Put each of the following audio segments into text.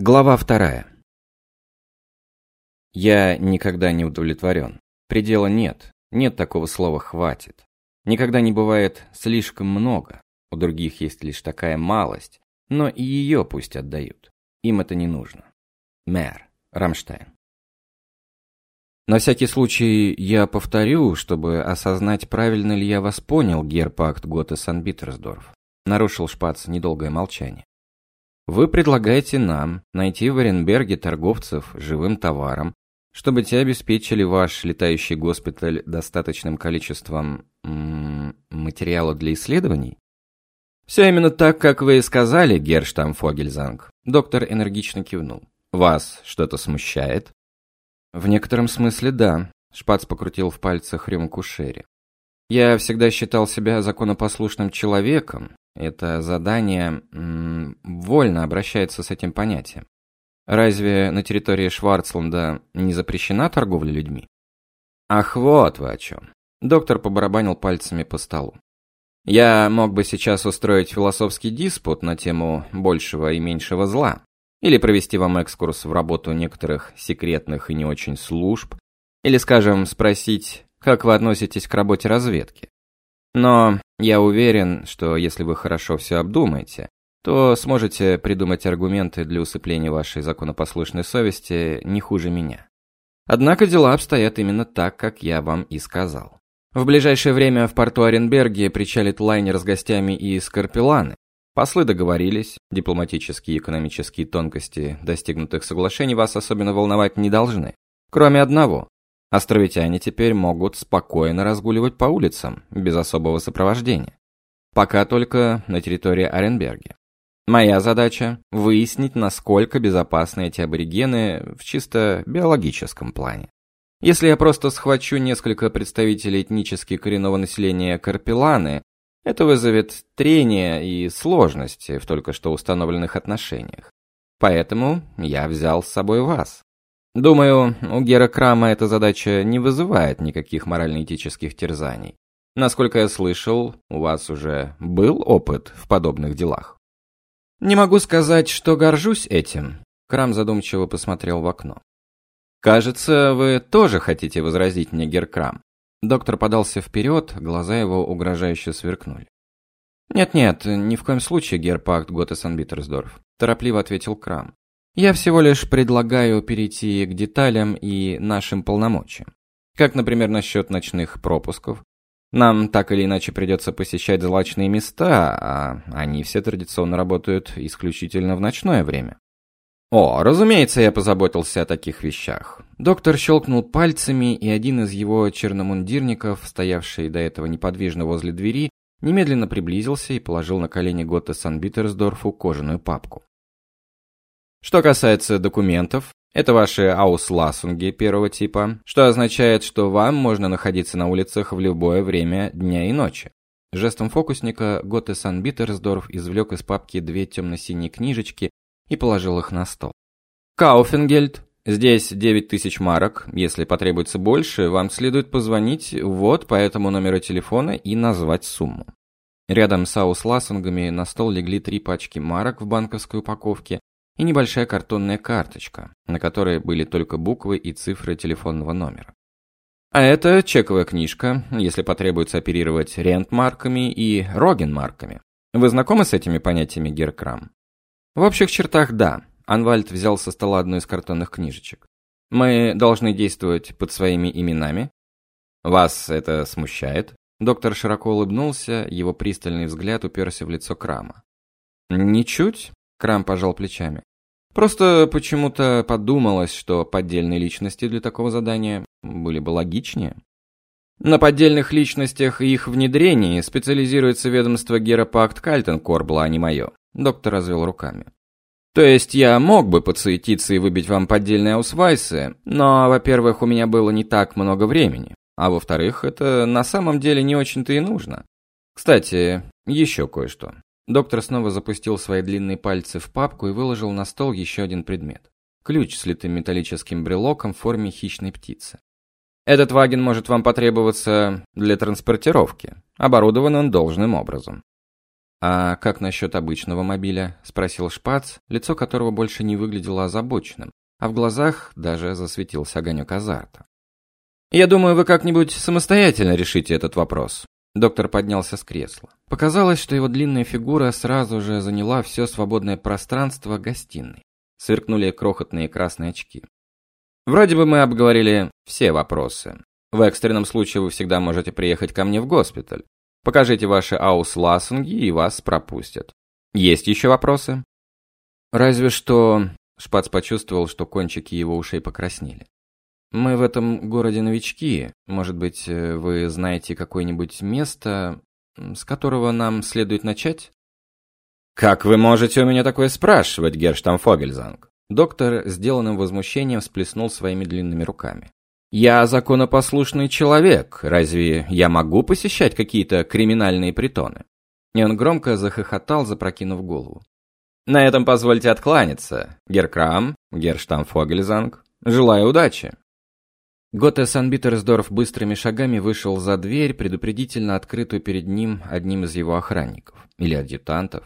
Глава вторая. Я никогда не удовлетворен. Предела нет. Нет такого слова «хватит». Никогда не бывает слишком много. У других есть лишь такая малость, но и ее пусть отдают. Им это не нужно. Mehr. Rammstein. На всякий случай я повторю, чтобы осознать, правильно ли я вас понял, Герпакт Готе Сан-Битерсдорф. Нарушил Шпац недолгое молчание. Вы предлагаете нам найти в Оренберге торговцев живым товаром, чтобы те обеспечили ваш летающий госпиталь достаточным количеством материала для исследований? Все именно так, как вы и сказали, Герштам Фогельзанг. Доктор энергично кивнул. Вас что-то смущает? В некотором смысле да. Шпац покрутил в пальцах рюмку Шерри. Я всегда считал себя законопослушным человеком, это задание м, вольно обращается с этим понятием. Разве на территории Шварцланда не запрещена торговля людьми? Ах, вот вы о чем. Доктор побарабанил пальцами по столу. Я мог бы сейчас устроить философский диспут на тему большего и меньшего зла, или провести вам экскурс в работу некоторых секретных и не очень служб, или, скажем, спросить, как вы относитесь к работе разведки. Но я уверен, что если вы хорошо все обдумаете, то сможете придумать аргументы для усыпления вашей законопослушной совести не хуже меня. Однако дела обстоят именно так, как я вам и сказал. В ближайшее время в порту Оренберге причалит лайнер с гостями из Карпеланы. Послы договорились, дипломатические и экономические тонкости достигнутых соглашений вас особенно волновать не должны. Кроме одного, Островитяне теперь могут спокойно разгуливать по улицам, без особого сопровождения. Пока только на территории Оренберги. Моя задача – выяснить, насколько безопасны эти аборигены в чисто биологическом плане. Если я просто схвачу несколько представителей этнически коренного населения Карпеланы, это вызовет трение и сложности в только что установленных отношениях. Поэтому я взял с собой вас. Думаю, у Гера Крама эта задача не вызывает никаких морально-этических терзаний. Насколько я слышал, у вас уже был опыт в подобных делах. Не могу сказать, что горжусь этим. Крам задумчиво посмотрел в окно. Кажется, вы тоже хотите возразить мне, Геркрам. Доктор подался вперед, глаза его угрожающе сверкнули. «Нет-нет, ни в коем случае, Герпакт Готесен-Биттерсдорф», торопливо ответил Крам. Я всего лишь предлагаю перейти к деталям и нашим полномочиям. Как, например, насчет ночных пропусков. Нам так или иначе придется посещать злачные места, а они все традиционно работают исключительно в ночное время. О, разумеется, я позаботился о таких вещах. Доктор щелкнул пальцами, и один из его черномундирников, стоявший до этого неподвижно возле двери, немедленно приблизился и положил на колени Готте Сан-Битерсдорфу кожаную папку. Что касается документов, это ваши аусласунги первого типа, что означает, что вам можно находиться на улицах в любое время дня и ночи. Жестом фокусника Готте Сан-Битерсдорф извлек из папки две темно-синие книжечки и положил их на стол. Кауфенгельд. Здесь 9000 марок. Если потребуется больше, вам следует позвонить вот по этому номеру телефона и назвать сумму. Рядом с аусласунгами на стол легли три пачки марок в банковской упаковке и небольшая картонная карточка, на которой были только буквы и цифры телефонного номера. А это чековая книжка, если потребуется оперировать рентмарками и рогенмарками. Вы знакомы с этими понятиями, Геркрам? В общих чертах да. Анвальд взял со стола одну из картонных книжечек. Мы должны действовать под своими именами. Вас это смущает? Доктор широко улыбнулся, его пристальный взгляд уперся в лицо Крама. Ничуть, Крам пожал плечами. Просто почему-то подумалось, что поддельные личности для такого задания были бы логичнее. На поддельных личностях и их внедрении специализируется ведомство Геропакт Кальтенкорбла, а не мое. Доктор развел руками. То есть я мог бы подсуетиться и выбить вам поддельные аусвайсы, но, во-первых, у меня было не так много времени, а во-вторых, это на самом деле не очень-то и нужно. Кстати, еще кое-что. Доктор снова запустил свои длинные пальцы в папку и выложил на стол еще один предмет. Ключ с литым металлическим брелоком в форме хищной птицы. Этот ваген может вам потребоваться для транспортировки. Оборудован он должным образом. «А как насчет обычного мобиля?» – спросил Шпац, лицо которого больше не выглядело озабоченным, а в глазах даже засветился огонек азарта. «Я думаю, вы как-нибудь самостоятельно решите этот вопрос». Доктор поднялся с кресла. Показалось, что его длинная фигура сразу же заняла все свободное пространство гостиной. Сверкнули крохотные красные очки. Вроде бы мы обговорили все вопросы. В экстренном случае вы всегда можете приехать ко мне в госпиталь. Покажите ваши ауслассинги и вас пропустят. Есть еще вопросы? Разве что... Шпац почувствовал, что кончики его ушей покраснели. Мы в этом городе новички. Может быть, э, вы знаете какое-нибудь место, с которого нам следует начать? Как вы можете у меня такое спрашивать, Герштамфогельзанг? Доктор, сделанным возмущением, всплеснул своими длинными руками. «Я законопослушный человек. Разве я могу посещать какие-то криминальные притоны?» И он громко захохотал, запрокинув голову. «На этом позвольте откланяться. Геркрам, Герштамфогельзанг. Желаю удачи!» Готе Санбитерсдорф быстрыми шагами вышел за дверь, предупредительно открытую перед ним одним из его охранников. Или адъютантов.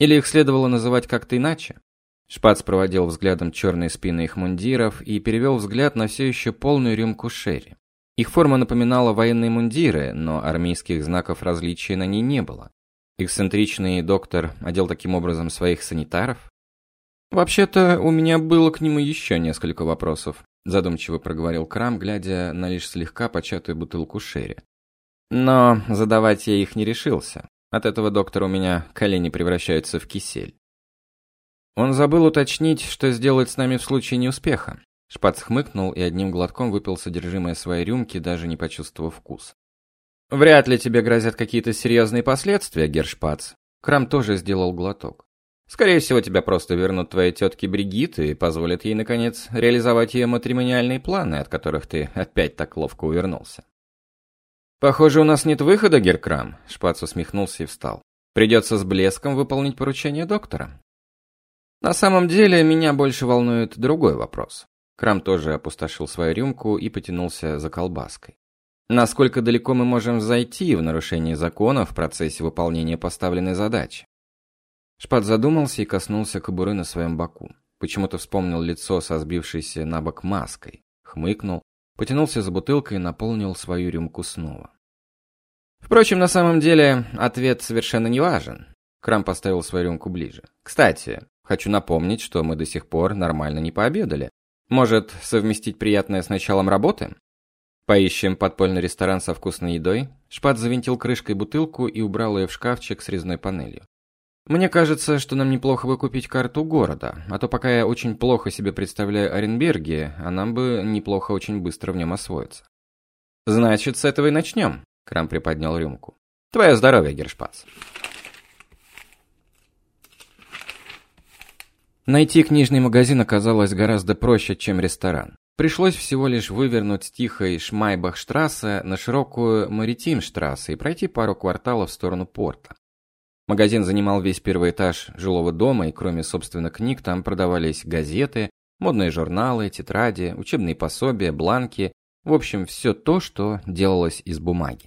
Или их следовало называть как-то иначе. Шпац проводил взглядом черные спины их мундиров и перевел взгляд на все еще полную рюмку шерри. Их форма напоминала военные мундиры, но армейских знаков различия на ней не было. Эксцентричный доктор одел таким образом своих санитаров? «Вообще-то, у меня было к нему еще несколько вопросов», задумчиво проговорил Крам, глядя на лишь слегка початую бутылку шерри. «Но задавать я их не решился. От этого доктора у меня колени превращаются в кисель. Он забыл уточнить, что сделает с нами в случае неуспеха. Шпац хмыкнул и одним глотком выпил содержимое своей рюмки, даже не почувствовав вкус. «Вряд ли тебе грозят какие-то серьезные последствия, Гершпац». Крам тоже сделал глоток. «Скорее всего, тебя просто вернут твоей тетке Бригитты и позволят ей, наконец, реализовать ее матримониальные планы, от которых ты опять так ловко увернулся». «Похоже, у нас нет выхода, Геркрам», — Шпац усмехнулся и встал. «Придется с блеском выполнить поручение доктора». На самом деле, меня больше волнует другой вопрос. Крам тоже опустошил свою рюмку и потянулся за колбаской. Насколько далеко мы можем зайти в нарушении закона в процессе выполнения поставленной задачи? Шпат задумался и коснулся кобуры на своем боку. Почему-то вспомнил лицо со сбившейся на бок маской. Хмыкнул, потянулся за бутылкой и наполнил свою рюмку снова. Впрочем, на самом деле, ответ совершенно не важен. Крам поставил свою рюмку ближе. Кстати, Хочу напомнить, что мы до сих пор нормально не пообедали. Может, совместить приятное с началом работы? Поищем подпольный ресторан со вкусной едой. Шпат завинтил крышкой бутылку и убрал ее в шкафчик с резной панелью. Мне кажется, что нам неплохо бы купить карту города, а то пока я очень плохо себе представляю Оренберги, а нам бы неплохо очень быстро в нем освоиться. Значит, с этого и начнем. Крам приподнял рюмку. Твое здоровье, Гершпац. Найти книжный магазин оказалось гораздо проще, чем ресторан. Пришлось всего лишь вывернуть с тихой Шмайбахштрассе на широкую Маритимштрассе и пройти пару кварталов в сторону порта. Магазин занимал весь первый этаж жилого дома, и кроме, собственно, книг, там продавались газеты, модные журналы, тетради, учебные пособия, бланки, в общем, все то, что делалось из бумаги.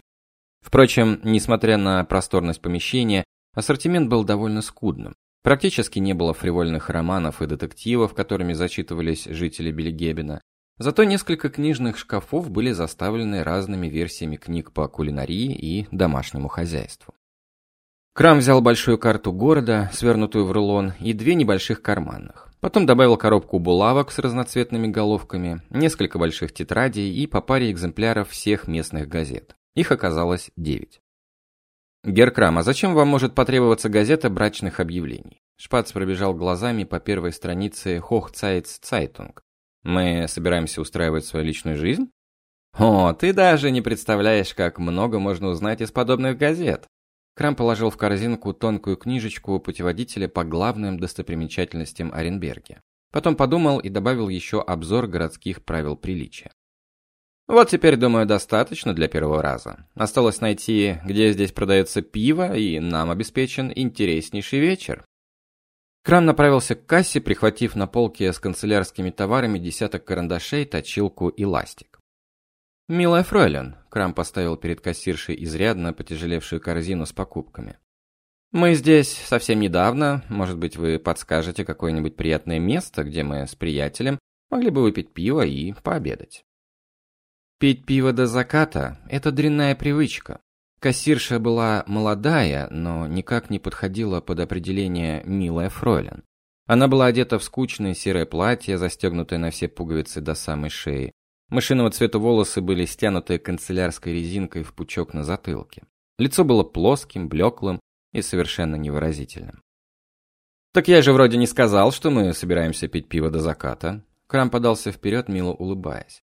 Впрочем, несмотря на просторность помещения, ассортимент был довольно скудным. Практически не было фривольных романов и детективов, которыми зачитывались жители Бельгебена. Зато несколько книжных шкафов были заставлены разными версиями книг по кулинарии и домашнему хозяйству. Крам взял большую карту города, свернутую в рулон, и две небольших карманных. Потом добавил коробку булавок с разноцветными головками, несколько больших тетрадей и по паре экземпляров всех местных газет. Их оказалось девять. «Геркрам, а зачем вам может потребоваться газета брачных объявлений?» Шпац пробежал глазами по первой странице Hochzeits Zeitung. «Мы собираемся устраивать свою личную жизнь?» «О, ты даже не представляешь, как много можно узнать из подобных газет!» Крам положил в корзинку тонкую книжечку путеводителя по главным достопримечательностям Оренберге. Потом подумал и добавил еще обзор городских правил приличия. Вот теперь, думаю, достаточно для первого раза. Осталось найти, где здесь продается пиво, и нам обеспечен интереснейший вечер. Крам направился к кассе, прихватив на полке с канцелярскими товарами десяток карандашей, точилку и ластик. «Милая фройлен», — Крам поставил перед кассиршей изрядно потяжелевшую корзину с покупками. Мы здесь совсем недавно. Может быть, вы подскажете какое-нибудь приятное место, где мы с приятелем могли бы выпить пиво и пообедать. Пить пиво до заката – это дрянная привычка. Кассирша была молодая, но никак не подходила под определение «милая фройлен». Она была одета в скучное серое платье, застегнутое на все пуговицы до самой шеи. Мышиного цвета волосы были стянуты канцелярской резинкой в пучок на затылке. Лицо было плоским, блеклым и совершенно невыразительным. «Так я же вроде не сказал, что мы собираемся пить пиво до заката». Крам подался вперед, мило улыбаясь.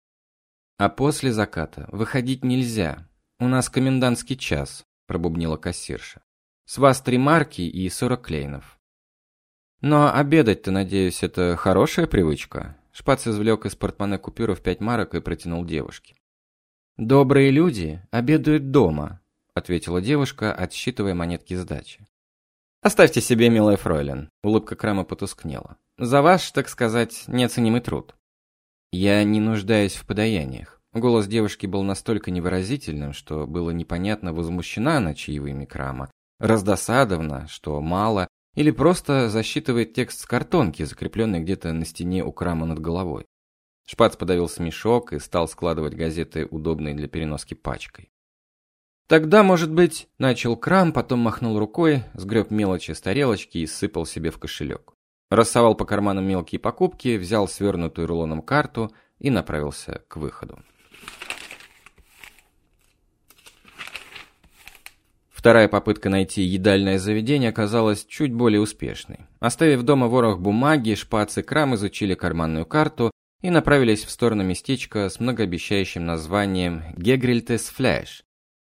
«А после заката выходить нельзя. У нас комендантский час», – пробубнила кассирша. «С вас три марки и сорок клейнов. Но обедать-то, надеюсь, это хорошая привычка. Шпац извлек из портмоне купюру в пять марок и протянул девушке. «Добрые люди обедают дома», — ответила девушка, отсчитывая монетки сдачи. «Оставьте себе, милая фройлен», — улыбка Крама потускнела. «За ваш, так сказать, неоценимый труд». «Я не нуждаюсь в подаяниях». Голос девушки был настолько невыразительным, что было непонятно, возмущена она чаевыми Крама, раздосадована, что мало, или просто засчитывает текст с картонки, закрепленной где-то на стене у крама над головой. Шпац подавил смешок и стал складывать газеты, удобные для переноски пачкой. «Тогда, может быть...» – начал крам, потом махнул рукой, сгреб мелочи с тарелочки и сыпал себе в кошелек. Рассовал по карманам мелкие покупки, взял свернутую рулоном карту и направился к выходу. Вторая попытка найти едальное заведение оказалась чуть более успешной. Оставив дома ворох бумаги, шпац и крам изучили карманную карту и направились в сторону местечка с многообещающим названием Гегрильтес Фляш.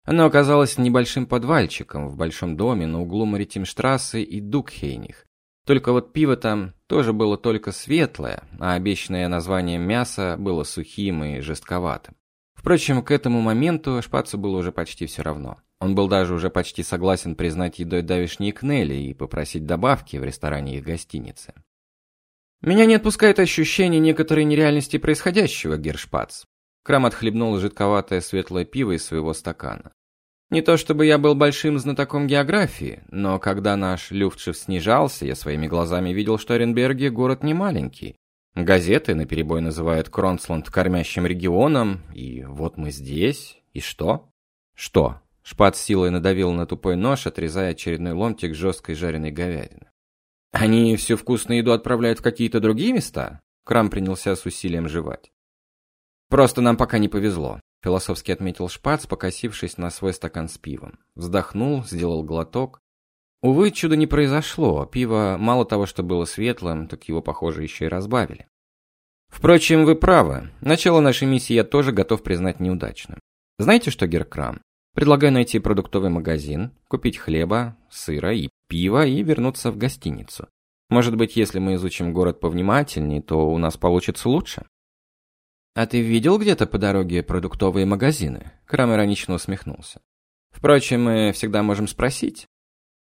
Оно оказалось небольшим подвальчиком в большом доме на углу Маритимштрассе и Дукхейних. Только вот пиво там тоже было только светлое, а обещанное название мяса было сухим и жестковатым. Впрочем, к этому моменту шпацу было уже почти все равно. Он был даже уже почти согласен признать едой давишние кнели и попросить добавки в ресторане их гостиницы. «Меня не отпускает ощущение некоторой нереальности происходящего, Гершпац». Крам отхлебнул жидковатое светлое пиво из своего стакана. «Не то чтобы я был большим знатоком географии, но когда наш Люфтшиф снижался, я своими глазами видел, что Оренберги город не маленький. Газеты наперебой называют Кронсланд кормящим регионом, и вот мы здесь, и что?» «Что?» Шпат силой надавил на тупой нож, отрезая очередной ломтик жесткой жареной говядины. «Они всю вкусную еду отправляют в какие-то другие места?» Крам принялся с усилием жевать. «Просто нам пока не повезло», — философски отметил Шпац, покосившись на свой стакан с пивом. Вздохнул, сделал глоток. Увы, чудо не произошло. Пиво мало того, что было светлым, так его, похоже, еще и разбавили. Впрочем, вы правы. Начало нашей миссии я тоже готов признать неудачным. Знаете что, Геркрам? Предлагаю найти продуктовый магазин, купить хлеба, сыра и пива и вернуться в гостиницу. Может быть, если мы изучим город повнимательнее, то у нас получится лучше. А ты видел где-то по дороге продуктовые магазины? Крам иронично усмехнулся. Впрочем, мы всегда можем спросить.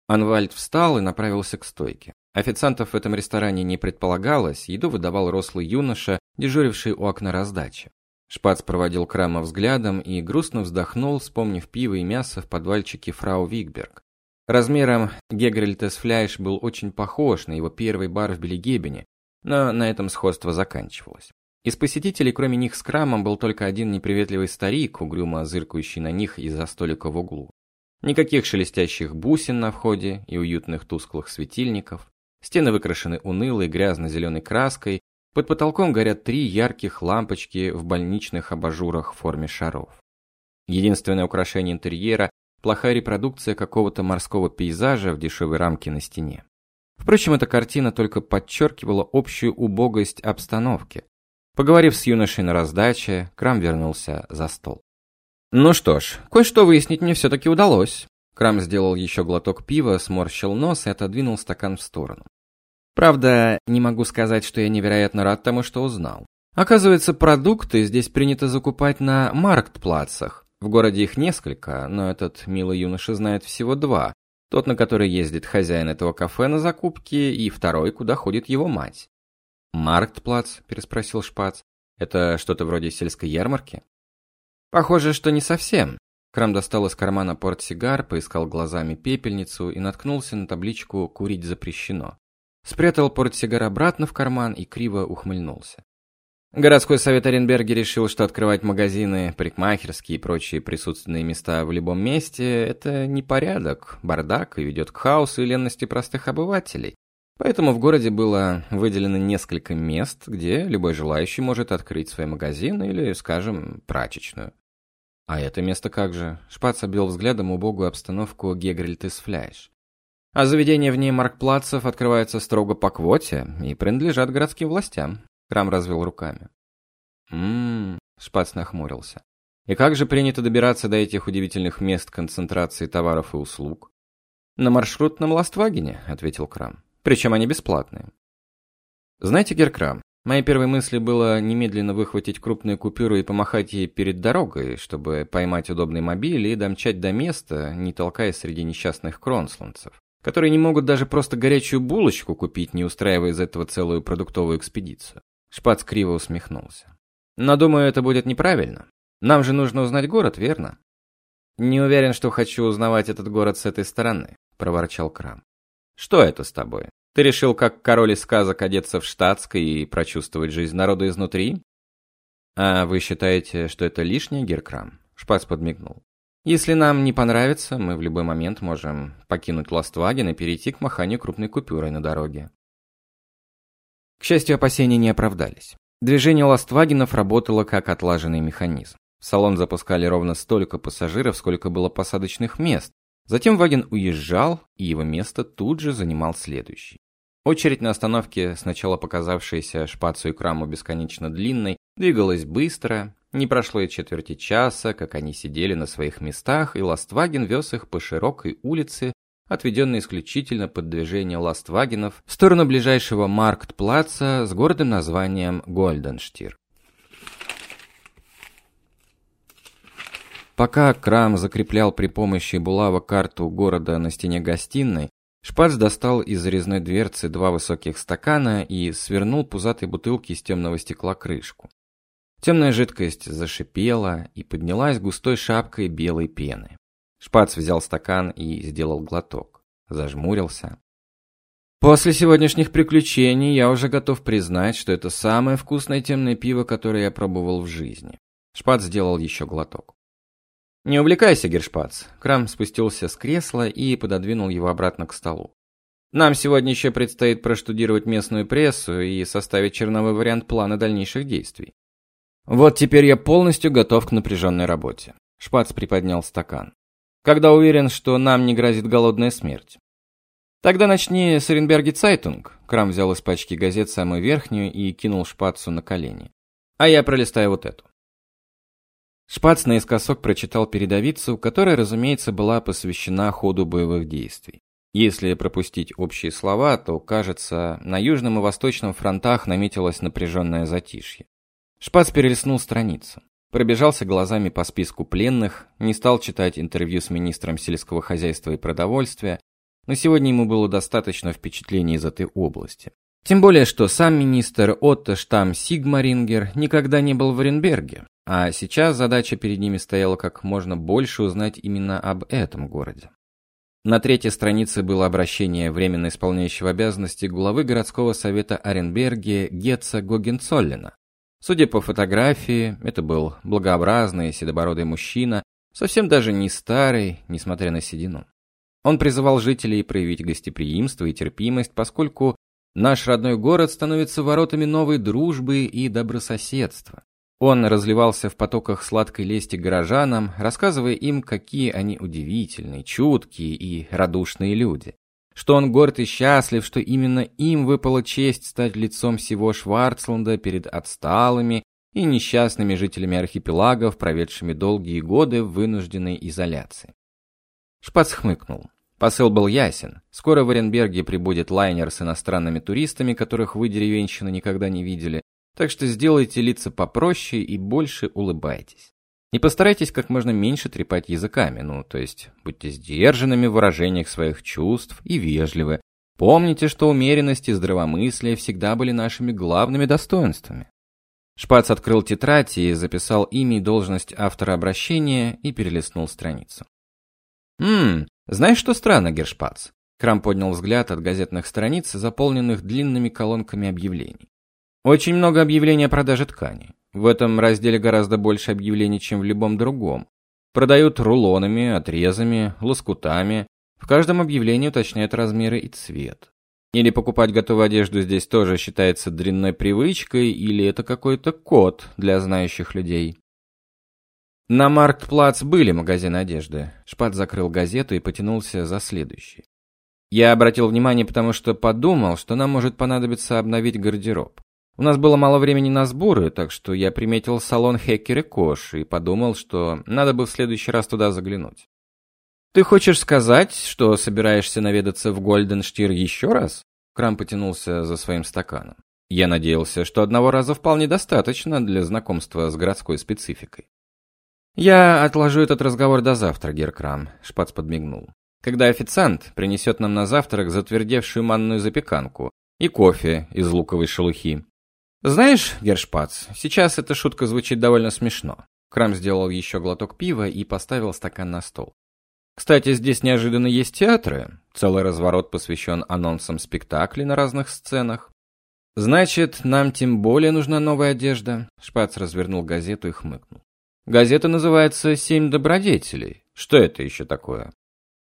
Анвальд встал и направился к стойке. Официантов в этом ресторане не предполагалось, еду выдавал рослый юноша, дежуривший у окна раздачи. Шпац проводил Крама взглядом и грустно вздохнул, вспомнив пиво и мясо в подвальчике фрау Викберг. Размером Гегрельтес Фляйш был очень похож на его первый бар в Белегебене, но на этом сходство заканчивалось. Из посетителей, кроме них с Крамом, был только один неприветливый старик, угрюмо зыркающий на них из-за столика в углу. Никаких шелестящих бусин на входе и уютных тусклых светильников. Стены выкрашены унылой грязно-зеленой краской, под потолком горят три ярких лампочки в больничных абажурах в форме шаров. Единственное украшение интерьера – плохая репродукция какого-то морского пейзажа в дешевой рамке на стене. Впрочем, эта картина только подчеркивала общую убогость обстановки. Поговорив с юношей на раздаче, Крам вернулся за стол. «Ну что ж, кое-что выяснить мне все-таки удалось». Крам сделал еще глоток пива, сморщил нос и отодвинул стакан в сторону. Правда, не могу сказать, что я невероятно рад тому, что узнал. Оказывается, продукты здесь принято закупать на марктплацах. В городе их несколько, но этот милый юноша знает всего два. Тот, на который ездит хозяин этого кафе на закупки, и второй, куда ходит его мать. «Марктплац?» – переспросил Шпац. «Это что-то вроде сельской ярмарки?» «Похоже, что не совсем. Крам достал из кармана портсигар, поискал глазами пепельницу и наткнулся на табличку «Курить запрещено». Спрятал портсигар обратно в карман и криво ухмыльнулся. Городской совет Оренберги решил, что открывать магазины, парикмахерские и прочие присутственные места в любом месте – это непорядок, бардак и ведет к хаосу и ленности простых обывателей. Поэтому в городе было выделено несколько мест, где любой желающий может открыть свой магазин или, скажем, прачечную. А это место как же? Шпац обвел взглядом убогую обстановку Гегрильтес Фляйш. А заведения вне маркплацев открываются строго по квоте и принадлежат городским властям. Крам развел руками. Ммм, Шпац нахмурился. И как же принято добираться до этих удивительных мест концентрации товаров и услуг? На маршрутном Ластвагене, ответил Крам. Причем они бесплатные. Знаете, Геркрам, моей первой мыслью было немедленно выхватить крупную купюру и помахать ей перед дорогой, чтобы поймать удобный мобиль и домчать до места, не толкаясь среди несчастных кронсландцев, которые не могут даже просто горячую булочку купить, не устраивая из этого целую продуктовую экспедицию. Шпац криво усмехнулся. Но думаю, это будет неправильно. Нам же нужно узнать город, верно? Не уверен, что хочу узнавать этот город с этой стороны, проворчал Крам. Что это с тобой? Ты решил, как король из сказок, одеться в штатской и прочувствовать жизнь народа изнутри? А вы считаете, что это лишнее, Геркрам? Шпац подмигнул. Если нам не понравится, мы в любой момент можем покинуть Ластваген и перейти к маханию крупной купюрой на дороге. К счастью, опасения не оправдались. Движение Ластвагенов работало как отлаженный механизм. В салон запускали ровно столько пассажиров, сколько было посадочных мест, Затем Ваген уезжал, и его место тут же занимал следующий. Очередь на остановке, сначала показавшаяся шпацу и краму бесконечно длинной, двигалась быстро. Не прошло и четверти часа, как они сидели на своих местах, и Ластваген вез их по широкой улице, отведенной исключительно под движение Ластвагенов, в сторону ближайшего Марктплаца с гордым названием Гольденштир. Пока Крам закреплял при помощи булава карту города на стене гостиной, Шпац достал из резной дверцы два высоких стакана и свернул пузатой бутылки из темного стекла крышку. Темная жидкость зашипела и поднялась густой шапкой белой пены. Шпац взял стакан и сделал глоток. Зажмурился. После сегодняшних приключений я уже готов признать, что это самое вкусное темное пиво, которое я пробовал в жизни. Шпац сделал еще глоток. «Не увлекайся, герр Шпац!» Крам спустился с кресла и пододвинул его обратно к столу. «Нам сегодня еще предстоит проштудировать местную прессу и составить черновой вариант плана дальнейших действий. Вот теперь я полностью готов к напряженной работе». Шпац приподнял стакан. «Когда уверен, что нам не грозит голодная смерть?» «Тогда начни с Оренберги Цайтунг». Крам взял из пачки газет самую верхнюю и кинул Шпацу на колени. «А я пролистаю вот эту». Шпац наискосок прочитал передовицу, которая, разумеется, была посвящена ходу боевых действий. Если пропустить общие слова, то, кажется, на южном и восточном фронтах наметилось напряженное затишье. Шпац перелистнул страницу. Пробежался глазами по списку пленных, не стал читать интервью с министром сельского хозяйства и продовольствия, но сегодня ему было достаточно впечатлений из этой области. Тем более, что сам министр Отто Штам Сигмарингер никогда не был в Оренберге, а сейчас задача перед ними стояла как можно больше узнать именно об этом городе. На третьей странице было обращение временно исполняющего обязанности главы городского совета Оренберге Гетца Гогенцоллина. Судя по фотографии, это был благообразный седобородый мужчина, совсем даже не старый, несмотря на седину. Он призывал жителей проявить гостеприимство и терпимость, поскольку наш родной город становится воротами новой дружбы и добрососедства. Он разливался в потоках сладкой лести горожанам, рассказывая им, какие они удивительные, чуткие и радушные люди. Что он горд и счастлив, что именно им выпала честь стать лицом всего Шварцланда перед отсталыми и несчастными жителями архипелагов, проведшими долгие годы в вынужденной изоляции. Шпац хмыкнул. Посыл был ясен. Скоро в Оренберге прибудет лайнер с иностранными туристами, которых вы, деревенщины, никогда не видели, так что сделайте лица попроще и больше улыбайтесь. И постарайтесь как можно меньше трепать языками, ну, то есть будьте сдержанными в выражениях своих чувств и вежливы. Помните, что умеренность и здравомыслие всегда были нашими главными достоинствами. Шпац открыл тетрадь и записал имя и должность автора обращения и перелистнул страницу. «Ммм, знаешь, что странно, Гершпац?» Крам поднял взгляд от газетных страниц, заполненных длинными колонками объявлений. «Очень много объявлений о продаже ткани. В этом разделе гораздо больше объявлений, чем в любом другом. Продают рулонами, отрезами, лоскутами. В каждом объявлении уточняют размеры и цвет. Или покупать готовую одежду здесь тоже считается дрянной привычкой, или это какой-то код для знающих людей. На Марктплац были магазины одежды. Шпат закрыл газету и потянулся за следующей. Я обратил внимание, потому что подумал, что нам может понадобиться обновить гардероб. У нас было мало времени на сборы, так что я приметил салон Хеккер и Кош и подумал, что надо бы в следующий раз туда заглянуть. «Ты хочешь сказать, что собираешься наведаться в Гольденштир еще раз?» Крам потянулся за своим стаканом. Я надеялся, что одного раза вполне достаточно для знакомства с городской спецификой. «Я отложу этот разговор до завтра, Геркрам», — Шпац подмигнул. «Когда официант принесет нам на завтрак затвердевшую манную запеканку и кофе из луковой шелухи. Знаешь, Гершпац, сейчас эта шутка звучит довольно смешно». Крам сделал еще глоток пива и поставил стакан на стол. Кстати, здесь неожиданно есть театры. Целый разворот посвящен анонсам спектаклей на разных сценах. Значит, нам тем более нужна новая одежда. Шпац развернул газету и хмыкнул. Газета называется «Семь добродетелей». Что это еще такое?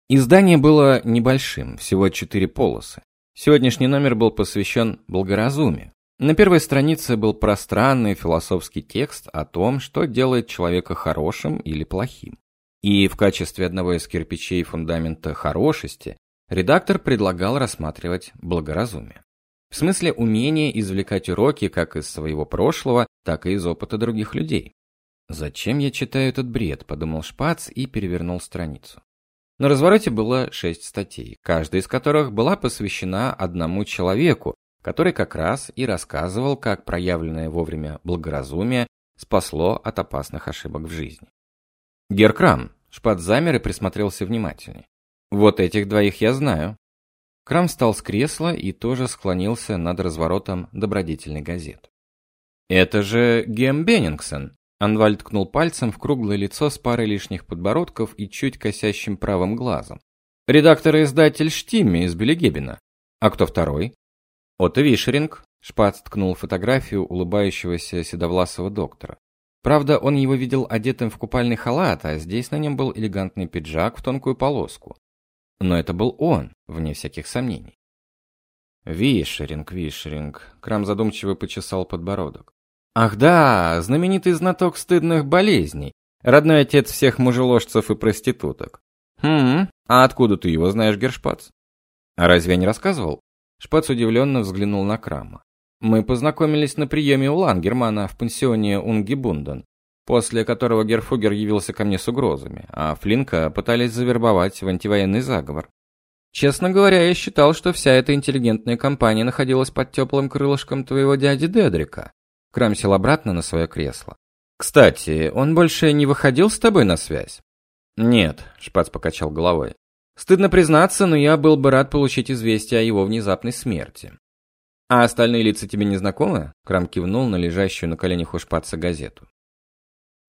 Издание было небольшим, всего четыре полосы. Сегодняшний номер был посвящен благоразумию. На первой странице был пространный философский текст о том, что делает человека хорошим или плохим. И в качестве одного из кирпичей фундамента хорошести редактор предлагал рассматривать благоразумие. В смысле умения извлекать уроки как из своего прошлого, так и из опыта других людей. «Зачем я читаю этот бред?» – подумал Шпац и перевернул страницу. На развороте было шесть статей, каждая из которых была посвящена одному человеку, который как раз и рассказывал, как проявленное вовремя благоразумие спасло от опасных ошибок в жизни. Геркрам. Шпат замер и присмотрелся внимательней. Вот этих двоих я знаю. Крам встал с кресла и тоже склонился над разворотом добродетельной газеты. Это же Гем Беннингсон. Анвальд ткнул пальцем в круглое лицо с парой лишних подбородков и чуть косящим правым глазом. Редактор и издатель Штимми из Белегебена. А кто второй? Отто Вишеринг. Шпац ткнул фотографию улыбающегося седовласого доктора. Правда, он его видел одетым в купальный халат, а здесь на нем был элегантный пиджак в тонкую полоску. Но это был он, вне всяких сомнений. Вишеринг, Вишеринг. Крам задумчиво почесал подбородок. Ах да, знаменитый знаток стыдных болезней. Родной отец всех мужеложцев и проституток. Хм, а откуда ты его знаешь, Гершпац? А разве я не рассказывал? Шпац удивленно взглянул на Крама. Мы познакомились на приеме у Лангермана в пансионе Унгибунден, после которого Герфугер явился ко мне с угрозами, а Флинка пытались завербовать в антивоенный заговор. Честно говоря, я считал, что вся эта интеллигентная компания находилась под теплым крылышком твоего дяди Дедрика. Крам сел обратно на свое кресло. Кстати, он больше не выходил с тобой на связь? Нет, Шпац покачал головой. Стыдно признаться, но я был бы рад получить известие о его внезапной смерти. «А остальные лица тебе не знакомы?» Крам кивнул на лежащую на коленях у Шпаца газету.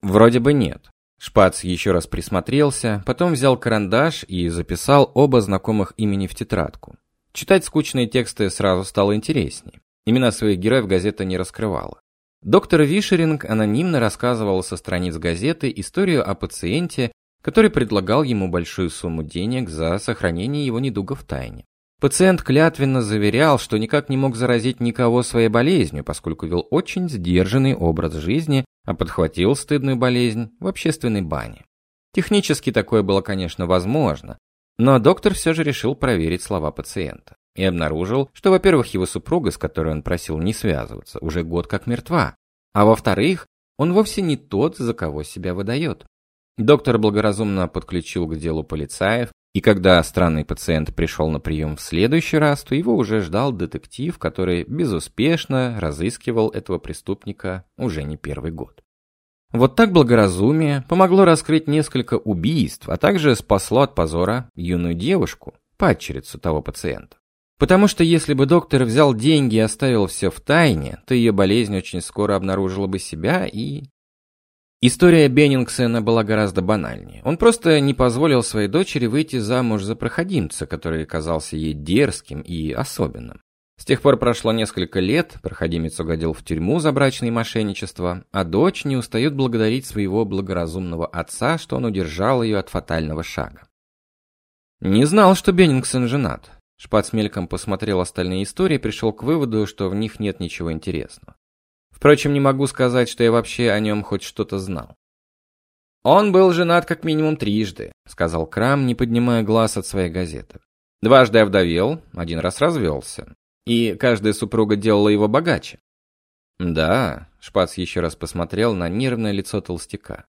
«Вроде бы нет». Шпац еще раз присмотрелся, потом взял карандаш и записал оба знакомых имени в тетрадку. Читать скучные тексты сразу стало интереснее. Имена своих героев газета не раскрывала. Доктор Вишеринг анонимно рассказывал со страниц газеты историю о пациенте, который предлагал ему большую сумму денег за сохранение его недуга в тайне. Пациент клятвенно заверял, что никак не мог заразить никого своей болезнью, поскольку вел очень сдержанный образ жизни, а подхватил стыдную болезнь в общественной бане. Технически такое было, конечно, возможно, но доктор все же решил проверить слова пациента и обнаружил, что, во-первых, его супруга, с которой он просил не связываться, уже год как мертва, а во-вторых, он вовсе не тот, за кого себя выдает. Доктор благоразумно подключил к делу полицаев, и когда странный пациент пришел на прием в следующий раз, то его уже ждал детектив, который безуспешно разыскивал этого преступника уже не первый год. Вот так благоразумие помогло раскрыть несколько убийств, а также спасло от позора юную девушку, падчерицу того пациента. Потому что если бы доктор взял деньги и оставил все в тайне, то ее болезнь очень скоро обнаружила бы себя и... История Беннингсена была гораздо банальнее. Он просто не позволил своей дочери выйти замуж за проходимца, который казался ей дерзким и особенным. С тех пор прошло несколько лет, проходимец угодил в тюрьму за брачное мошенничество, а дочь не устает благодарить своего благоразумного отца, что он удержал ее от фатального шага. Не знал, что Беннингсен женат. Шпац мельком посмотрел остальные истории и пришел к выводу, что в них нет ничего интересного. Впрочем, не могу сказать, что я вообще о нем хоть что-то знал. «Он был женат как минимум трижды», — сказал Крам, не поднимая глаз от своей газеты. «Дважды овдовел, один раз развелся. И каждая супруга делала его богаче». «Да», — Шпац еще раз посмотрел на нервное лицо толстяка.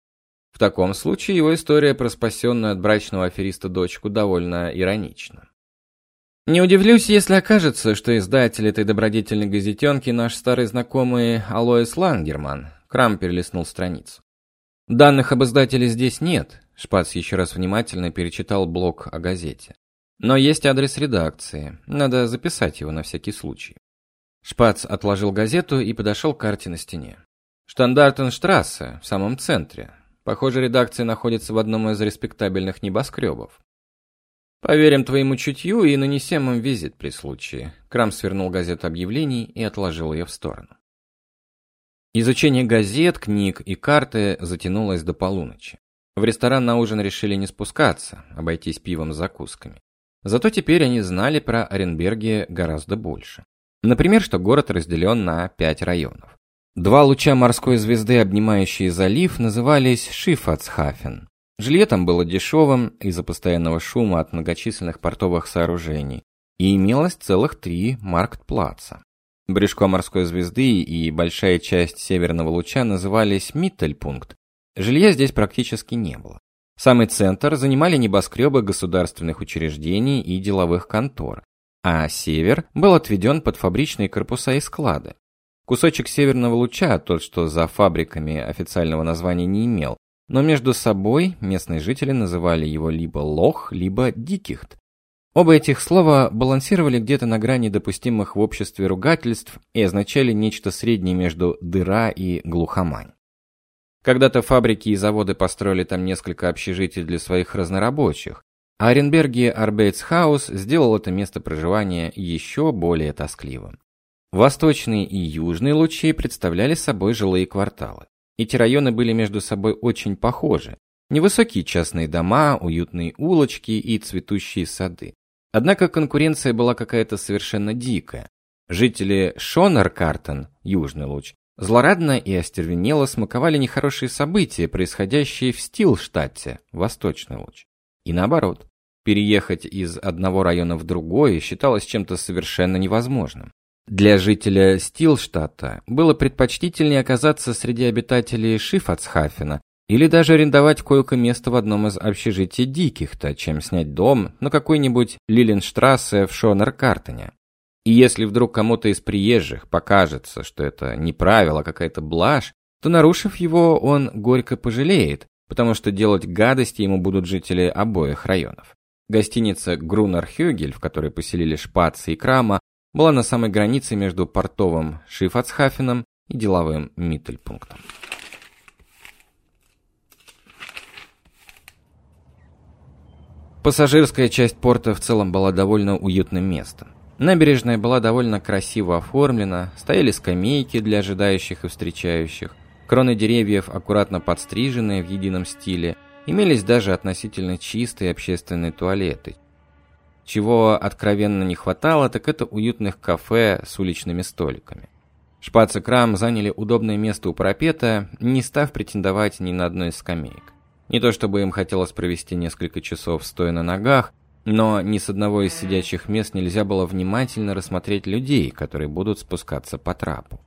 В таком случае его история про спасенную от брачного афериста дочку довольно иронична. Не удивлюсь, если окажется, что издатель этой добродетельной газетенки наш старый знакомый Алоис Лангерман. Крам перелистнул страницу. Данных об издателе здесь нет. Шпац еще раз внимательно перечитал блог о газете. Но есть адрес редакции. Надо записать его на всякий случай. Шпац отложил газету и подошел к карте на стене. Штандартенштрассе, в самом центре. Похоже, редакция находится в одном из респектабельных небоскребов. Поверим твоему чутью и нанесем им визит при случае. Крам свернул газету объявлений и отложил ее в сторону. Изучение газет, книг и карты затянулось до полуночи. В ресторан на ужин решили не спускаться, обойтись пивом с закусками. Зато теперь они знали про Оренберге гораздо больше. Например, что город разделен на пять районов. Два луча морской звезды, обнимающие залив, назывались Шифацхафен, Жилье там было дешевым из-за постоянного шума от многочисленных портовых сооружений, и имелось целых три марктплаца. Брюшко морской звезды и большая часть северного луча назывались Миттельпункт. Жилья здесь практически не было. Самый центр занимали небоскребы государственных учреждений и деловых контор, а север был отведен под фабричные корпуса и склады. Кусочек северного луча, тот, что за фабриками официального названия не имел, но между собой местные жители называли его либо лох, либо дикихт. Оба этих слова балансировали где-то на грани допустимых в обществе ругательств и означали нечто среднее между дыра и глухомань. Когда-то фабрики и заводы построили там несколько общежитий для своих разнорабочих, а Оренберге Arbeitshaus сделал это место проживания еще более тоскливым. Восточные и южные лучи представляли собой жилые кварталы. Эти районы были между собой очень похожи. Невысокие частные дома, уютные улочки и цветущие сады. Однако конкуренция была какая-то совершенно дикая. Жители Шонаркартен, Южный Луч, злорадно и остервенело смаковали нехорошие события, происходящие в Стилштадте, Восточный Луч. И наоборот, переехать из одного района в другой считалось чем-то совершенно невозможным. Для жителя Стилштадта было предпочтительнее оказаться среди обитателей Шифацхафена или даже арендовать койко-место в одном из общежитий Дикихта, чем снять дом на какой-нибудь Лиленштрассе в Шонеркартене. И если вдруг кому-то из приезжих покажется, что это не правило, а какая-то блажь, то, нарушив его, он горько пожалеет, потому что делать гадости ему будут жители обоих районов. Гостиница Грунер Хюгель, в которой поселили Шпацы и Крама, была на самой границе между портовым Шифацхафеном и деловым Миттельпунктом. Пассажирская часть порта в целом была довольно уютным местом. Набережная была довольно красиво оформлена, стояли скамейки для ожидающих и встречающих, кроны деревьев аккуратно подстриженные в едином стиле, имелись даже относительно чистые общественные туалеты, чего откровенно не хватало, так это уютных кафе с уличными столиками. Шпац и Крам заняли удобное место у парапета, не став претендовать ни на одной из скамеек. Не то чтобы им хотелось провести несколько часов стоя на ногах, но ни с одного из сидячих мест нельзя было внимательно рассмотреть людей, которые будут спускаться по трапу.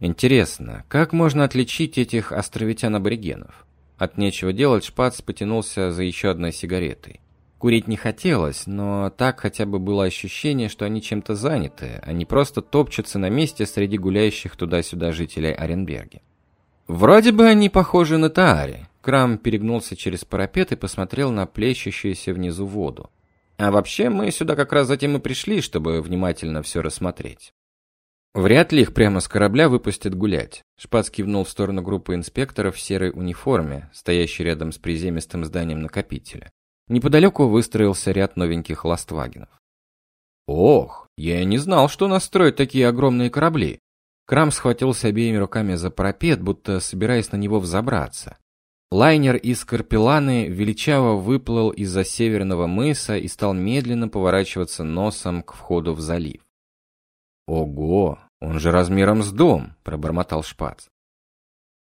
Интересно, как можно отличить этих островитян-аборигенов? От нечего делать Шпац потянулся за еще одной сигаретой. Курить не хотелось, но так хотя бы было ощущение, что они чем-то заняты, а не просто топчутся на месте среди гуляющих туда-сюда жителей Оренберги. Вроде бы они похожи на Таари. Крам перегнулся через парапет и посмотрел на плещущуюся внизу воду. А вообще, мы сюда как раз затем и пришли, чтобы внимательно все рассмотреть. Вряд ли их прямо с корабля выпустят гулять. Шпац кивнул в сторону группы инспекторов в серой униформе, стоящей рядом с приземистым зданием накопителя. Неподалеку выстроился ряд новеньких ластвагенов. Ох, я не знал, что настроят такие огромные корабли. Крам схватился обеими руками за парапет, будто собираясь на него взобраться. Лайнер из Карпеланы величаво выплыл из-за северного мыса и стал медленно поворачиваться носом к входу в залив. «Ого, он же размером с дом», — пробормотал Шпац.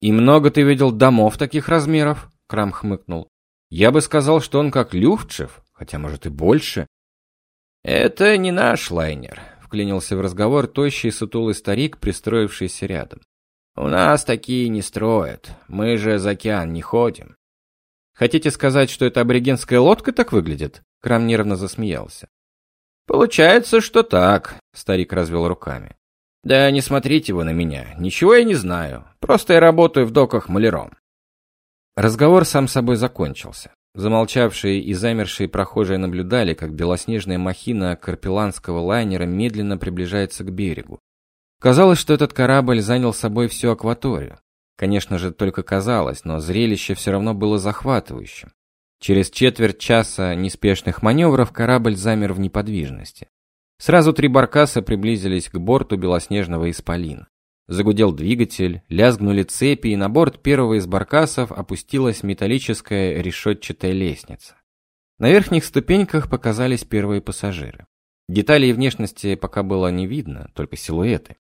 «И много ты видел домов таких размеров?» — Крам хмыкнул. «Я бы сказал, что он как Люфтшев, хотя, может, и больше». «Это не наш лайнер», — вклинился в разговор тощий сутулый старик, пристроившийся рядом. У нас такие не строят. Мы же за океан не ходим. Хотите сказать, что эта аборигенская лодка так выглядит? Крам нервно засмеялся. Получается, что так, старик развел руками. Да не смотрите вы на меня. Ничего я не знаю. Просто я работаю в доках маляром. Разговор сам собой закончился. Замолчавшие и замершие прохожие наблюдали, как белоснежная махина карпеланского лайнера медленно приближается к берегу. Казалось, что этот корабль занял собой всю акваторию. Конечно же, только казалось, но зрелище все равно было захватывающим. Через четверть часа неспешных маневров корабль замер в неподвижности. Сразу три баркаса приблизились к борту белоснежного исполина. Загудел двигатель, лязгнули цепи, и на борт первого из баркасов опустилась металлическая решетчатая лестница. На верхних ступеньках показались первые пассажиры. Деталей внешности пока было не видно, только силуэты.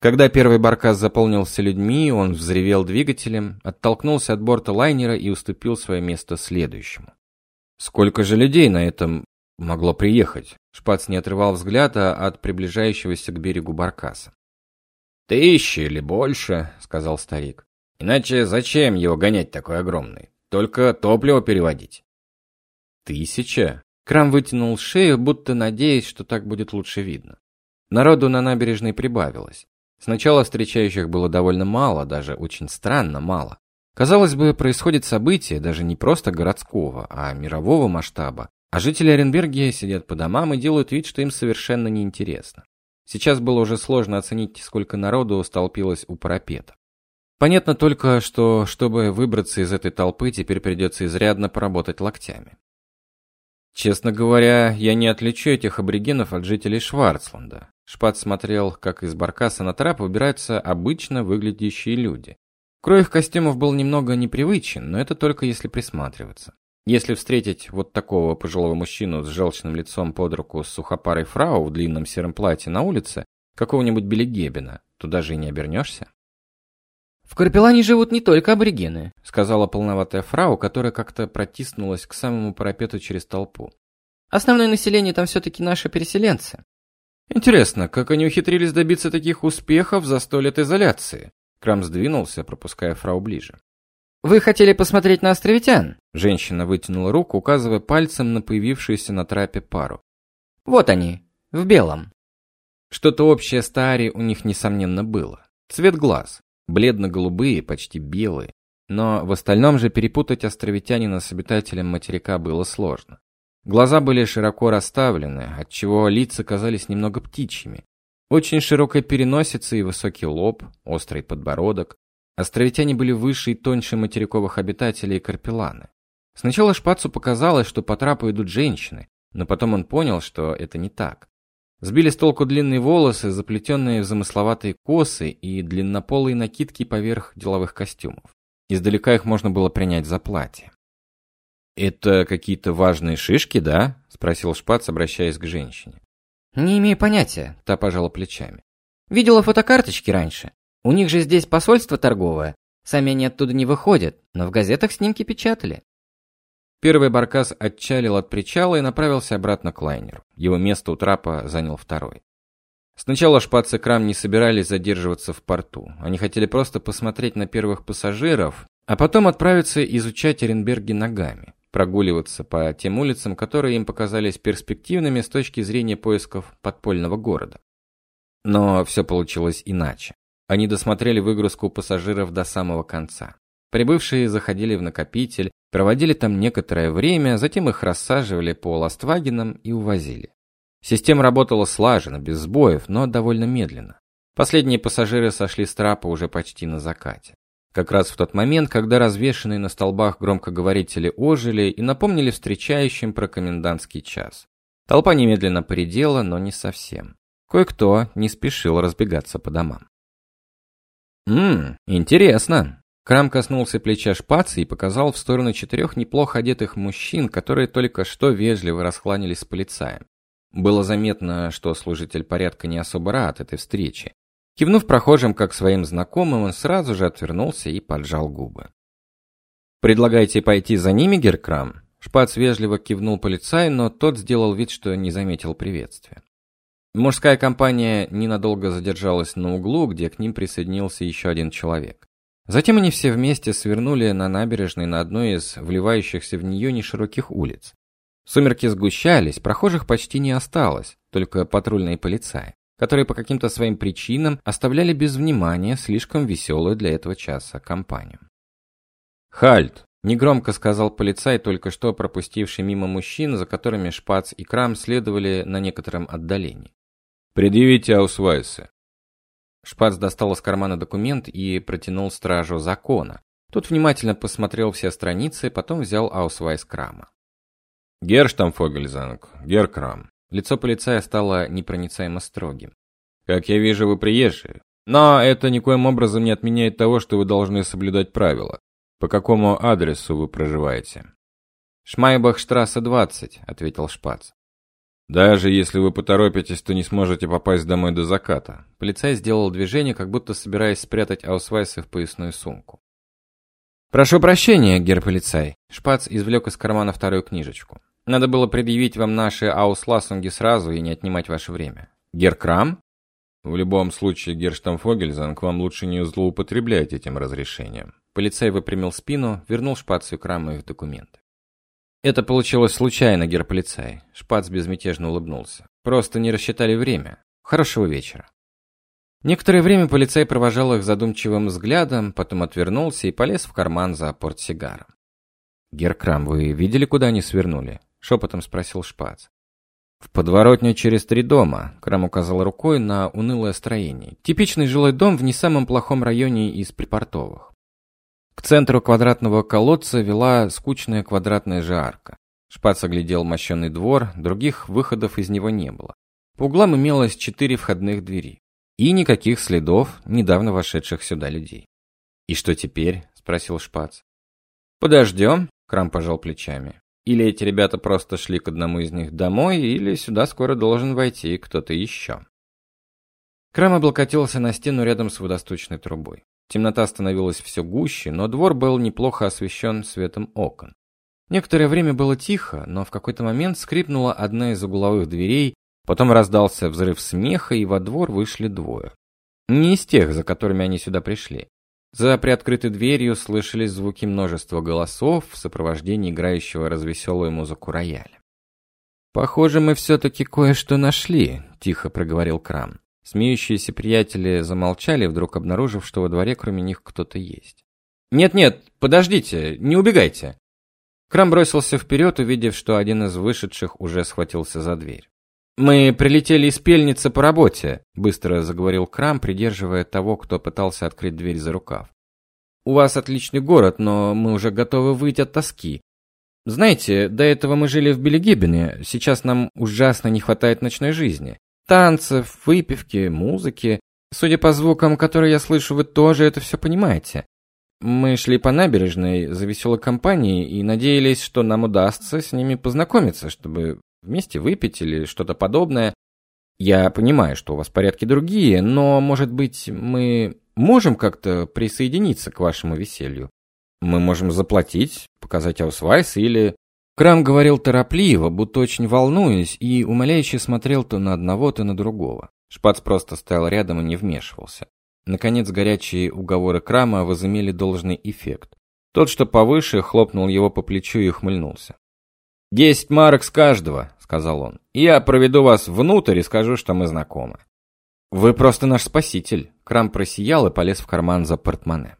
Когда первый баркас заполнился людьми, он взревел двигателем, оттолкнулся от борта лайнера и уступил свое место следующему. Сколько же людей на этом могло приехать? Шпац не отрывал взгляда от приближающегося к берегу баркаса. «Тысячи или больше», — сказал старик. «Иначе зачем его гонять такой огромный? Только топливо переводить». «Тысяча?» Крам вытянул шею, будто надеясь, что так будет лучше видно. Народу на набережной прибавилось. Сначала встречающих было довольно мало, даже очень странно мало. Казалось бы, происходит событие даже не просто городского, а мирового масштаба, а жители Оренберги сидят по домам и делают вид, что им совершенно неинтересно. Сейчас было уже сложно оценить, сколько народу столпилось у парапета. Понятно только, что, чтобы выбраться из этой толпы, теперь придется изрядно поработать локтями. Честно говоря, я не отличу этих аборигенов от жителей Шварцланда. Шпат смотрел, как из баркаса на трап выбираются обычно выглядящие люди. Крой их костюмов был немного непривычен, но это только если присматриваться. Если встретить вот такого пожилого мужчину с желчным лицом под руку с сухопарой фрау в длинном сером платье на улице, какого-нибудь Белигебена, то даже и не обернешься. «В Карпелане живут не только аборигены», — сказала полноватая фрау, которая как-то протиснулась к самому парапету через толпу. «Основное население там все-таки наши переселенцы». «Интересно, как они ухитрились добиться таких успехов за сто лет изоляции?» Крам сдвинулся, пропуская фрау ближе. «Вы хотели посмотреть на островитян?» Женщина вытянула руку, указывая пальцем на появившуюся на трапе пару. «Вот они, в белом». Что-то общее с Таари у них, несомненно, было. Цвет глаз, бледно-голубые, почти белые. Но в остальном же перепутать островитянина с обитателем материка было сложно. Глаза были широко расставлены, отчего лица казались немного птичьими. Очень широкая переносица и высокий лоб, острый подбородок. Островитяне были выше и тоньше материковых обитателей Карпеланы. Сначала Шпацу показалось, что по трапу идут женщины, но потом он понял, что это не так. Сбили с толку длинные волосы, заплетенные в замысловатые косы и длиннополые накидки поверх деловых костюмов. Издалека их можно было принять за платье. «Это какие-то важные шишки, да?» – спросил Шпац, обращаясь к женщине. «Не имею понятия», – та пожала плечами. «Видела фотокарточки раньше. У них же здесь посольство торговое. Сами они оттуда не выходят, но в газетах снимки печатали. Первый баркас отчалил от причала и направился обратно к лайнеру. Его место у трапа занял второй. Сначала Шпац и Крам не собирались задерживаться в порту. Они хотели просто посмотреть на первых пассажиров, а потом отправиться изучать Оренберги ногами, прогуливаться по тем улицам, которые им показались перспективными с точки зрения поисков подпольного города. Но все получилось иначе. Они досмотрели выгрузку пассажиров до самого конца. Прибывшие заходили в накопитель, Проводили там некоторое время, затем их рассаживали по ластвагенам и увозили. Система работала слаженно, без сбоев, но довольно медленно. Последние пассажиры сошли с трапа уже почти на закате. Как раз в тот момент, когда развешанные на столбах громкоговорители ожили и напомнили встречающим про комендантский час. Толпа немедленно поредела, но не совсем. Кое-кто не спешил разбегаться по домам. «Ммм, интересно!» Крам коснулся плеча шпацы и показал в сторону четырех неплохо одетых мужчин, которые только что вежливо раскланялись с полицаем. Было заметно, что служитель порядка не особо рад этой встрече. Кивнув прохожим как своим знакомым, он сразу же отвернулся и поджал губы. «Предлагаете пойти за ними, Геркрам?» Шпац вежливо кивнул полицаю, но тот сделал вид, что не заметил приветствия. Мужская компания ненадолго задержалась на углу, где к ним присоединился еще один человек. Затем они все вместе свернули на набережной на одной из вливающихся в нее нешироких улиц. Сумерки сгущались, прохожих почти не осталось, только патрульные полицаи, которые по каким-то своим причинам оставляли без внимания слишком веселую для этого часа компанию. «Хальт!» – негромко сказал полицай, только что пропустивший мимо мужчин, за которыми Шпац и Крам следовали на некотором отдалении. «Предъявите аусвайсы». Шпац достал из кармана документ и протянул стражу закона. Тот внимательно посмотрел все страницы, потом взял аусвайс Крама. «Герр Штамфогельзанг, герр Крам». Лицо полицая стало непроницаемо строгим. «Как я вижу, вы приезжие. Но это никоим образом не отменяет того, что вы должны соблюдать правила. По какому адресу вы проживаете?» «Шмайбахштрассе, 20», — ответил Шпац. Даже если вы поторопитесь, то не сможете попасть домой до заката. Полицай сделал движение, как будто собираясь спрятать аусвайсы в поясную сумку. Прошу прощения, герполицай. Шпац извлек из кармана вторую книжечку. Надо было предъявить вам наши аусласунги сразу и не отнимать ваше время. Геркрам? В любом случае, Герштамфогельзан, к вам лучше не злоупотреблять этим разрешением. Полицай выпрямил спину, вернул шпацию Краму их документы. Это получилось случайно, герполицай. Шпац безмятежно улыбнулся. Просто не рассчитали время. Хорошего вечера. Некоторое время полицай провожал их задумчивым взглядом, потом отвернулся и полез в карман за портсигаром. «Геркрам, вы видели, куда они свернули?» — шепотом спросил Шпац. «В подворотню через три дома», — Крам указал рукой на унылое строение. «Типичный жилой дом в не самом плохом районе из припортовых. К центру квадратного колодца вела скучная квадратная же арка. Шпац оглядел мощенный двор, других выходов из него не было. По углам имелось четыре входных двери. И никаких следов недавно вошедших сюда людей. «И что теперь?» – спросил Шпац. «Подождем», – Крам пожал плечами. «Или эти ребята просто шли к одному из них домой, или сюда скоро должен войти кто-то еще». Крам облокотился на стену рядом с водосточной трубой. Темнота становилась все гуще, но двор был неплохо освещен светом окон. Некоторое время было тихо, но в какой-то момент скрипнула одна из угловых дверей, потом раздался взрыв смеха, и во двор вышли двое. Не из тех, за которыми они сюда пришли. За приоткрытой дверью слышались звуки множества голосов в сопровождении играющего развеселую музыку рояля. «Похоже, мы все-таки кое-что нашли», — тихо проговорил Крам. Смеющиеся приятели замолчали, вдруг обнаружив, что во дворе кроме них кто-то есть. «Нет-нет, подождите, не убегайте!» Крам бросился вперед, увидев, что один из вышедших уже схватился за дверь. «Мы прилетели из пельницы по работе», — быстро заговорил Крам, придерживая того, кто пытался открыть дверь за рукав. «У вас отличный город, но мы уже готовы выйти от тоски. Знаете, до этого мы жили в Белегебене, сейчас нам ужасно не хватает ночной жизни. Танцев, выпивки, музыки. Судя по звукам, которые я слышу, вы тоже это все понимаете. Мы шли по набережной за веселой компанией и надеялись, что нам удастся с ними познакомиться, чтобы вместе выпить или что-то подобное. Я понимаю, что у вас порядки другие, но, может быть, мы можем как-то присоединиться к вашему веселью? Мы можем заплатить, показать аусвайс или... Крам говорил торопливо, будто очень волнуясь, и умоляюще смотрел то на одного, то на другого. Шпац просто стоял рядом и не вмешивался. Наконец, горячие уговоры Крама возымели должный эффект. Тот, что повыше, хлопнул его по плечу и ухмыльнулся. «Десять марок с каждого», — сказал он. «Я проведу вас внутрь и скажу, что мы знакомы». «Вы просто наш спаситель», — Крам просиял и полез в карман за портмоне.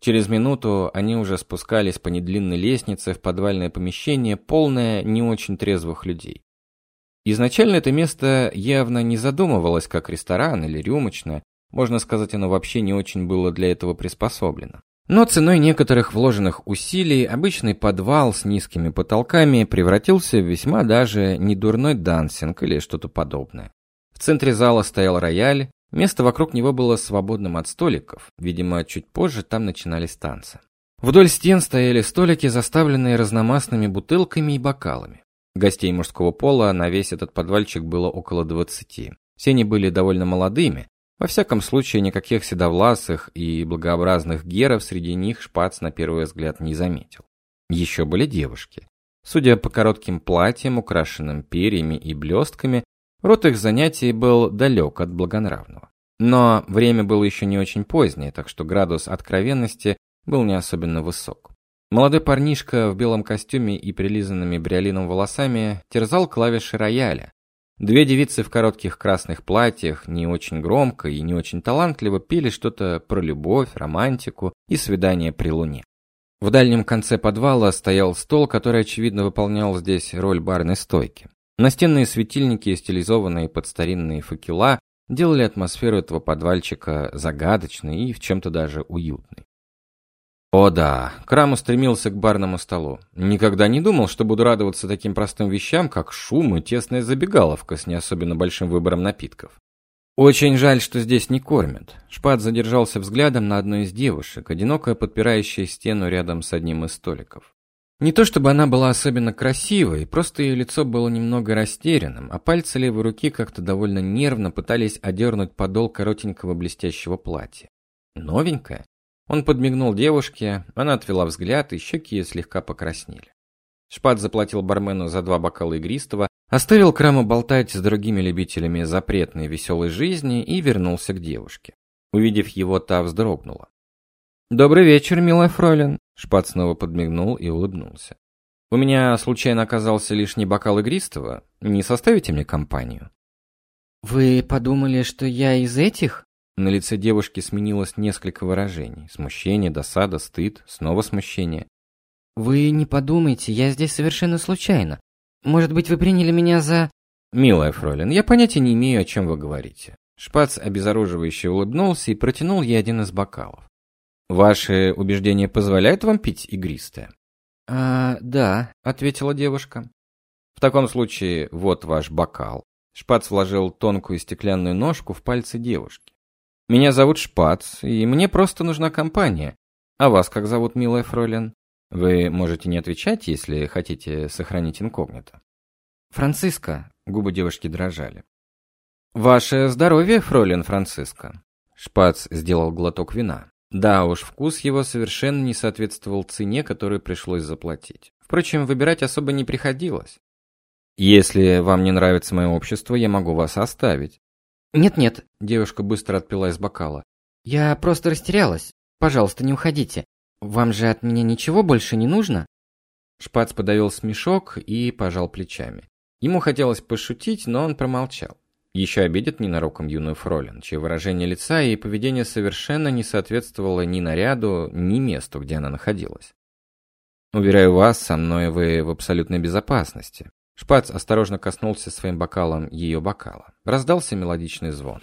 Через минуту они уже спускались по недлинной лестнице в подвальное помещение, полное не очень трезвых людей. Изначально это место явно не задумывалось как ресторан или рюмочное, можно сказать, оно вообще не очень было для этого приспособлено. Но ценой некоторых вложенных усилий обычный подвал с низкими потолками превратился в весьма даже недурной дансинг или что-то подобное. В центре зала стоял рояль, место вокруг него было свободным от столиков, видимо, чуть позже там начинались танцы. Вдоль стен стояли столики, заставленные разномастными бутылками и бокалами. Гостей мужского пола на весь этот подвальчик было около двадцати. Все они были довольно молодыми. Во всяком случае, никаких седовласых и благообразных геров среди них Шпац на первый взгляд не заметил. Еще были девушки. Судя по коротким платьям, украшенным перьями и блестками, род их занятий был далек от благонравного. Но время было еще не очень позднее, так что градус откровенности был не особенно высок. Молодой парнишка в белом костюме и прилизанными бриолином волосами терзал клавиши рояля. Две девицы в коротких красных платьях не очень громко и не очень талантливо пели что-то про любовь, романтику и свидание при луне. В дальнем конце подвала стоял стол, который очевидно выполнял здесь роль барной стойки. Настенные светильники, стилизованные под старинные факела, делали атмосферу этого подвальчика загадочной и в чем-то даже уютной. О да, Крам устремился к барному столу. Никогда не думал, что буду радоваться таким простым вещам, как шум и тесная забегаловка с не особенно большим выбором напитков. Очень жаль, что здесь не кормят. Шпат задержался взглядом на одной из девушек, одинокая подпирающая стену рядом с одним из столиков. Не то чтобы она была особенно красивой, просто ее лицо было немного растерянным, а пальцы левой руки как-то довольно нервно пытались одернуть подол коротенького блестящего платья. Новенькая? Он подмигнул девушке, она отвела взгляд, и щеки ее слегка покраснели. Шпат заплатил бармену за два бокала игристого, оставил Крама болтать с другими любителями запретной веселой жизни и вернулся к девушке. Увидев его, та вздрогнула. «Добрый вечер, милая фройлен!» Шпат снова подмигнул и улыбнулся. «У меня случайно оказался лишний бокал игристого. Не составите мне компанию?» «Вы подумали, что я из этих?» На лице девушки сменилось несколько выражений. Смущение, досада, стыд, снова смущение. «Вы не подумайте, я здесь совершенно случайно. Может быть, вы приняли меня за...» «Милая фролин, я понятия не имею, о чем вы говорите». Шпац обезоруживающе улыбнулся и протянул ей один из бокалов. «Ваши убеждения позволяют вам пить игристое?» «А, да», — ответила девушка. «В таком случае, вот ваш бокал». Шпац вложил тонкую стеклянную ножку в пальцы девушки. Меня зовут Шпац, и мне просто нужна компания. А вас как зовут, милая фройлен? Вы можете не отвечать, если хотите сохранить инкогнито. Франциска. Губы девушки дрожали. Ваше здоровье, фройлен Франциска. Шпац сделал глоток вина. Да уж, вкус его совершенно не соответствовал цене, которую пришлось заплатить. Впрочем, выбирать особо не приходилось. Если вам не нравится мое общество, я могу вас оставить. «Нет-нет», — девушка быстро отпила из бокала. «Я просто растерялась. Пожалуйста, не уходите. Вам же от меня ничего больше не нужно?» Шпац подавил смешок и пожал плечами. Ему хотелось пошутить, но он промолчал. Еще обидит ненароком юную фролин, чье выражение лица и поведение совершенно не соответствовало ни наряду, ни месту, где она находилась. «Уверяю вас, со мной вы в абсолютной безопасности. Шпац осторожно коснулся своим бокалом ее бокала. Раздался мелодичный звон.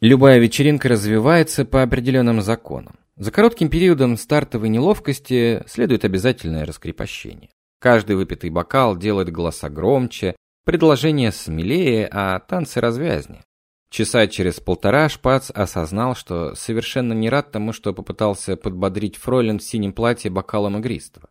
Любая вечеринка развивается по определенным законам. За коротким периодом стартовой неловкости следует обязательное раскрепощение. Каждый выпитый бокал делает голоса громче, предложения смелее, а танцы развязнее. Часа через полтора Шпац осознал, что совершенно не рад тому, что попытался подбодрить Фройлен в синем платье бокалом игристого.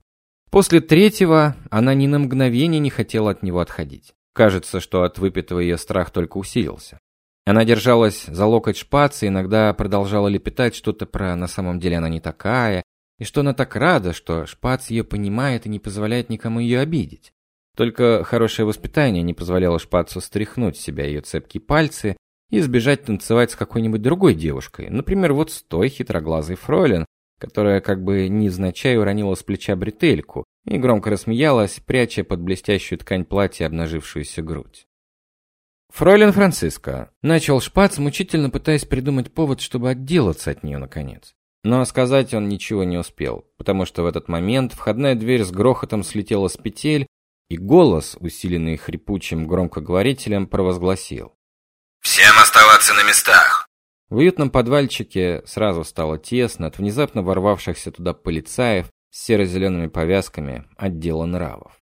После третьего она ни на мгновение не хотела от него отходить. Кажется, что от выпитого ее страх только усилился. Она держалась за локоть Шпаца и иногда продолжала лепетать что-то про «на самом деле она не такая», и что она так рада, что Шпац ее понимает и не позволяет никому ее обидеть. Только хорошее воспитание не позволяло Шпацу стряхнуть с себя ее цепкие пальцы и сбежать танцевать с какой-нибудь другой девушкой, например, вот с той хитроглазой фройлен, которая как бы невзначай уронила с плеча бретельку и громко рассмеялась, пряча под блестящую ткань платья обнажившуюся грудь. «Фройлен Франциско», — начал Шпац, мучительно пытаясь придумать повод, чтобы отделаться от нее наконец. Но сказать он ничего не успел, потому что в этот момент входная дверь с грохотом слетела с петель, и голос, усиленный хрипучим громкоговорителем, провозгласил. «Всем оставаться на местах!» В уютном подвальчике сразу стало тесно от внезапно ворвавшихся туда полицаев с серо-зелеными повязками отдела нравов.